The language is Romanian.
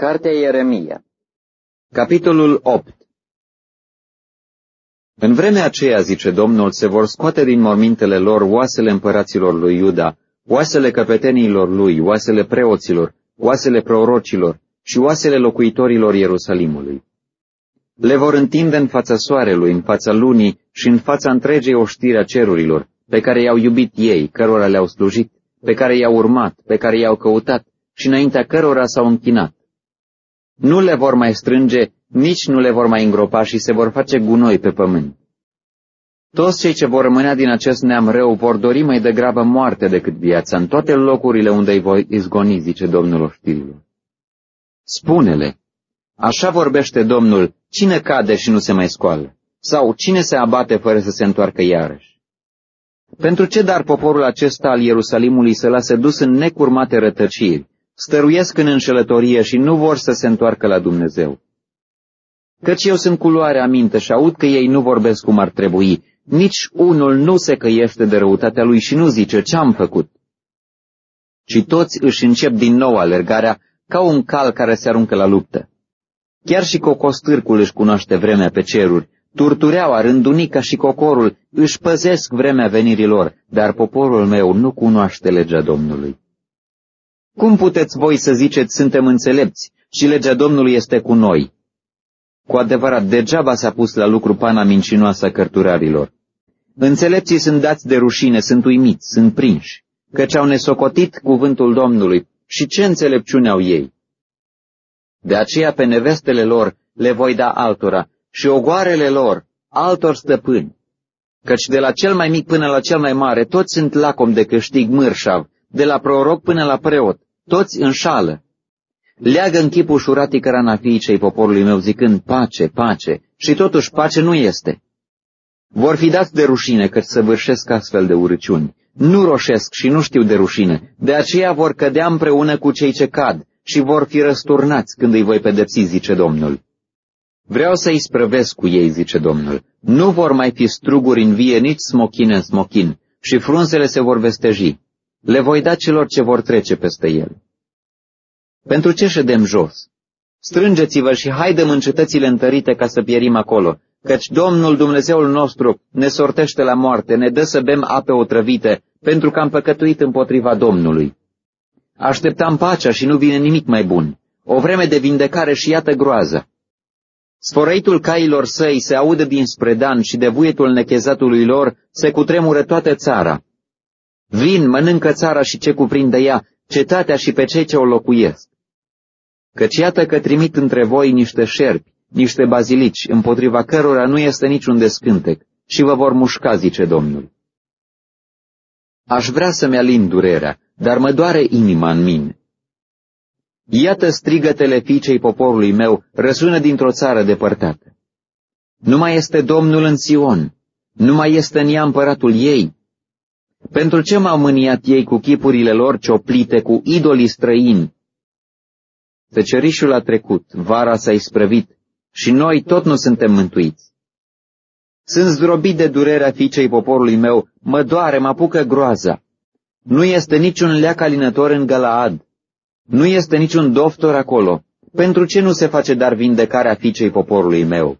Cartea Ieremia Capitolul 8 În vremea aceea, zice Domnul, se vor scoate din mormintele lor oasele împăraților lui Iuda, oasele căpeteniilor lui, oasele preoților, oasele prorocilor și oasele locuitorilor Ierusalimului. Le vor întinde în fața soarelui, în fața lunii și în fața întregei oștiri a cerurilor, pe care i-au iubit ei, cărora le-au slujit, pe care i-au urmat, pe care i-au căutat și înaintea cărora s-au închinat. Nu le vor mai strânge, nici nu le vor mai îngropa și se vor face gunoi pe pământ. Toți cei ce vor rămâne din acest neam rău vor dori mai degrabă moarte decât viața în toate locurile unde îi voi izgoni, zice Domnul oștirilor. Spune-le, așa vorbește Domnul, cine cade și nu se mai scoală? Sau cine se abate fără să se întoarcă iarăși? Pentru ce dar poporul acesta al Ierusalimului să lase dus în necurmate rătăciri, stăruiesc în înșelătorie și nu vor să se întoarcă la Dumnezeu? Căci eu sunt culoare aminte și aud că ei nu vorbesc cum ar trebui, nici unul nu se căiește de răutatea lui și nu zice ce-am făcut. Ci toți își încep din nou alergarea ca un cal care se aruncă la luptă. Chiar și cocostârcul își cunoaște vremea pe ceruri, turtureaua, rândunica și cocorul își păzesc vremea venirilor, dar poporul meu nu cunoaște legea Domnului. Cum puteți voi să ziceți suntem înțelepți și legea Domnului este cu noi? Cu adevărat, degeaba s-a pus la lucru pana mincinoasă a cărturarilor. Înțelepții sunt dați de rușine, sunt uimiți, sunt prinși, căci au nesocotit cuvântul Domnului și ce înțelepciune au ei. De aceea pe nevestele lor le voi da altora și ogoarele lor altor stăpâni, căci de la cel mai mic până la cel mai mare toți sunt lacom de câștig mârșav, de la proroc până la preot, toți înșală. Leagă în chip ușuratii cărana fiicei poporului meu zicând pace, pace, și totuși pace nu este. Vor fi dați de rușine să săvârșesc astfel de urăciuni. Nu roșesc și nu știu de rușine, de aceea vor cădea împreună cu cei ce cad și vor fi răsturnați când îi voi pedepsi, zice Domnul. Vreau să-i sprăvesc cu ei, zice Domnul. Nu vor mai fi struguri în vie, nici smochine în smochin, și frunzele se vor vesteji. Le voi da celor ce vor trece peste el. Pentru ce ședem jos? Strângeți-vă și haidem în cetățile întărite ca să pierim acolo, căci Domnul Dumnezeul nostru ne sortește la moarte, ne dă să bem ape otrăvite, pentru că am păcătuit împotriva Domnului. Așteptam pacea și nu vine nimic mai bun, o vreme de vindecare și iată groază. Sfărăitul cailor săi se aude dinspre Dan și de vuietul nechezatului lor se cutremură toată țara. Vin, mănâncă țara și ce cuprinde ea, cetatea și pe cei ce o locuiesc. Căci iată că trimit între voi niște șerpi, niște bazilici, împotriva cărora nu este niciun descântec, și vă vor mușca, zice Domnul. Aș vrea să-mi alin durerea, dar mă doare inima în mine. Iată strigătele fiicei poporului meu, răsună dintr-o țară depărtată. Nu mai este Domnul în Sion, nu mai este în ea împăratul ei. Pentru ce m-au mâniat ei cu chipurile lor cioplite, cu idolii străini? Tăcerișul a trecut, vara s-a isprăvit și noi tot nu suntem mântuiți. Sunt zdrobit de durerea fiicei poporului meu, mă doare, mă apucă groaza. Nu este niciun leac alinător în Galaad. Nu este niciun doctor acolo. Pentru ce nu se face dar vindecarea fiicei poporului meu?